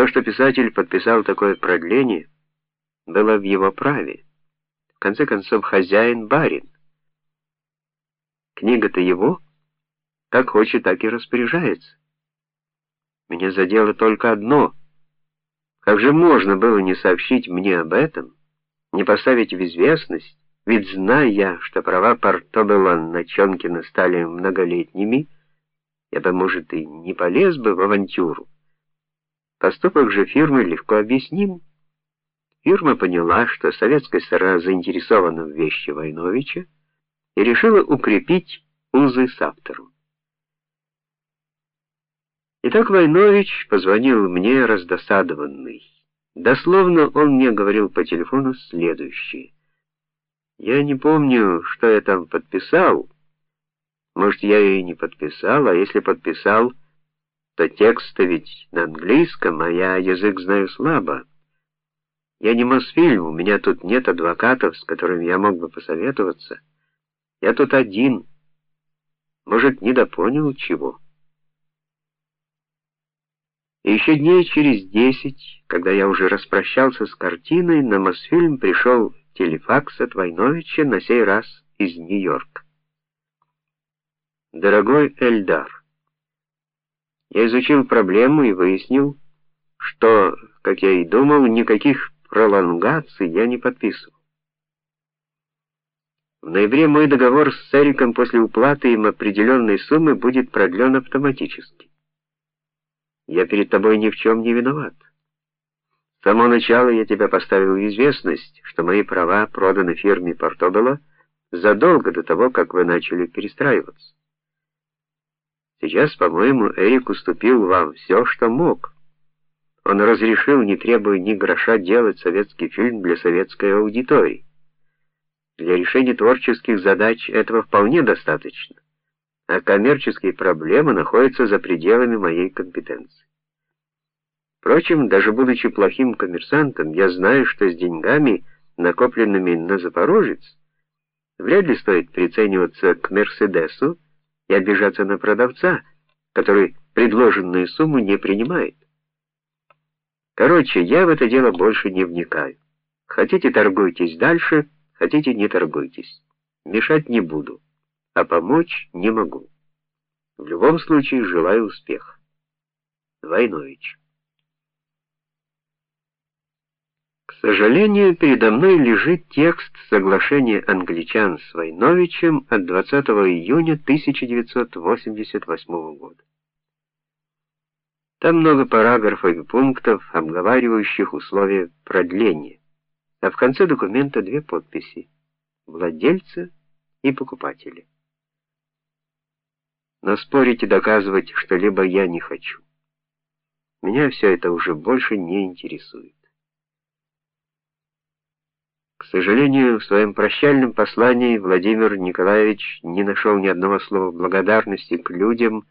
То, что писатель подписал такое продление, было в его праве. В конце концов, хозяин барин. Книга-то его, как хочет, так и распоряжается. Меня задело только одно. Как же можно было не сообщить мне об этом, не поставить в известность, ведь зная, что права Портобелла на Чонкина стали многолетними, я бы, может, и не полез бы в авантюру. Поступок же фирмы легко объясним. Фирма поняла, что советская сторона заинтересована в вещи Войновича и решила укрепить узы с автором. Итак, Войнович позвонил мне раздосадованный. Дословно он мне говорил по телефону следующее: "Я не помню, что я там подписал. Может, я и не подписал, а если подписал, то текст ведь на английском, а я язык знаю слабо. Я не Мосфильм, у меня тут нет адвокатов, с которыми я мог бы посоветоваться. Я тут один. Может, недопонял чего?" И еще дней через десять, когда я уже распрощался с картиной, на Мосфильм пришел телефакс от Войновича, на сей раз из Нью-Йорка. Дорогой Эльдар, я изучил проблему и выяснил, что, как я и думал, никаких пролонгаций я не подписывал. В ноябре мой договор с Эриком после уплаты им определенной суммы будет продлен автоматически. Я перед тобой ни в чем не виноват. С самого начала я тебя поставил в известность, что мои права проданы фирме Портобелло задолго до того, как вы начали перестраиваться. Сейчас, по-моему, Эрик уступил вам все, что мог. Он разрешил, не требуя ни гроша, делать советский фильм для советской аудитории. Для решения творческих задач этого вполне достаточно а коммерческие проблемы находятся за пределами моей компетенции. Впрочем, даже будучи плохим коммерсантом, я знаю, что с деньгами, накопленными на Запорожец, вряд ли стоит прицениваться к Мерседесу и обижаться на продавца, который предложенную сумму не принимает. Короче, я в это дело больше не вникаю. Хотите торгуйтесь дальше, хотите не торгуйтесь. Мешать не буду а помочь не могу. В любом случае желаю успеха. Войнович. К сожалению, передо мной лежит текст соглашения англичан с Войновичем от 20 июня 1988 года. Там много параграфов и пунктов, обговаривающих условия продления, а в конце документа две подписи: владельца и покупателя но спорить и доказывать что-либо я не хочу. Меня все это уже больше не интересует. К сожалению, в своем прощальном послании Владимир Николаевич не нашел ни одного слова благодарности к людям,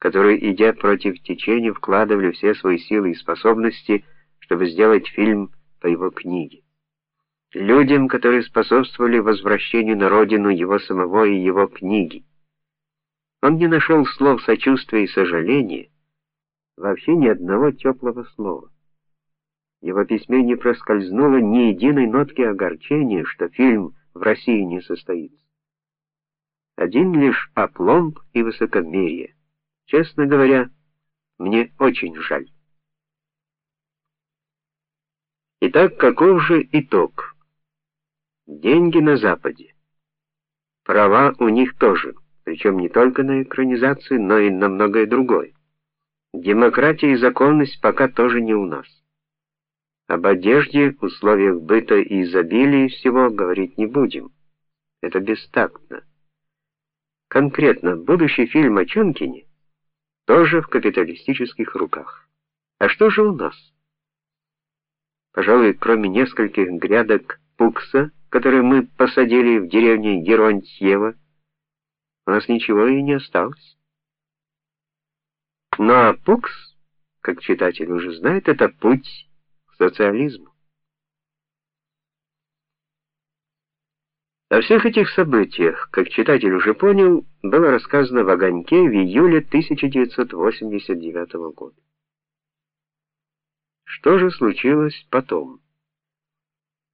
которые, идя против течения, вкладывали все свои силы и способности, чтобы сделать фильм по его книге. Людям, которые способствовали возвращению на родину его самого и его книги. Он не нашел слов сочувствия и сожаления, вообще ни одного теплого слова. Его письме не проскользнуло ни единой нотки огорчения, что фильм в России не состоится. Один лишь опломб и высокомерие. Честно говоря, мне очень жаль. Итак, каков же итог? Деньги на западе. Права у них тоже причем не только на экранизацию, но и на многое другое. Демократия и законность пока тоже не у нас. Об одежде, условиях быта и изобилии всего говорить не будем. Это бестактно. Конкретно, будущий фильм о Чонкине тоже в капиталистических руках. А что же у нас? Пожалуй, кроме нескольких грядок пукса, которые мы посадили в деревне Геронтьево, у нас ничего и не осталось. Ну а Пукс, как читатель уже знает, это путь социализму. О всех этих событиях, как читатель уже понял, было рассказано в Огоньке в июле 1989 года. Что же случилось потом?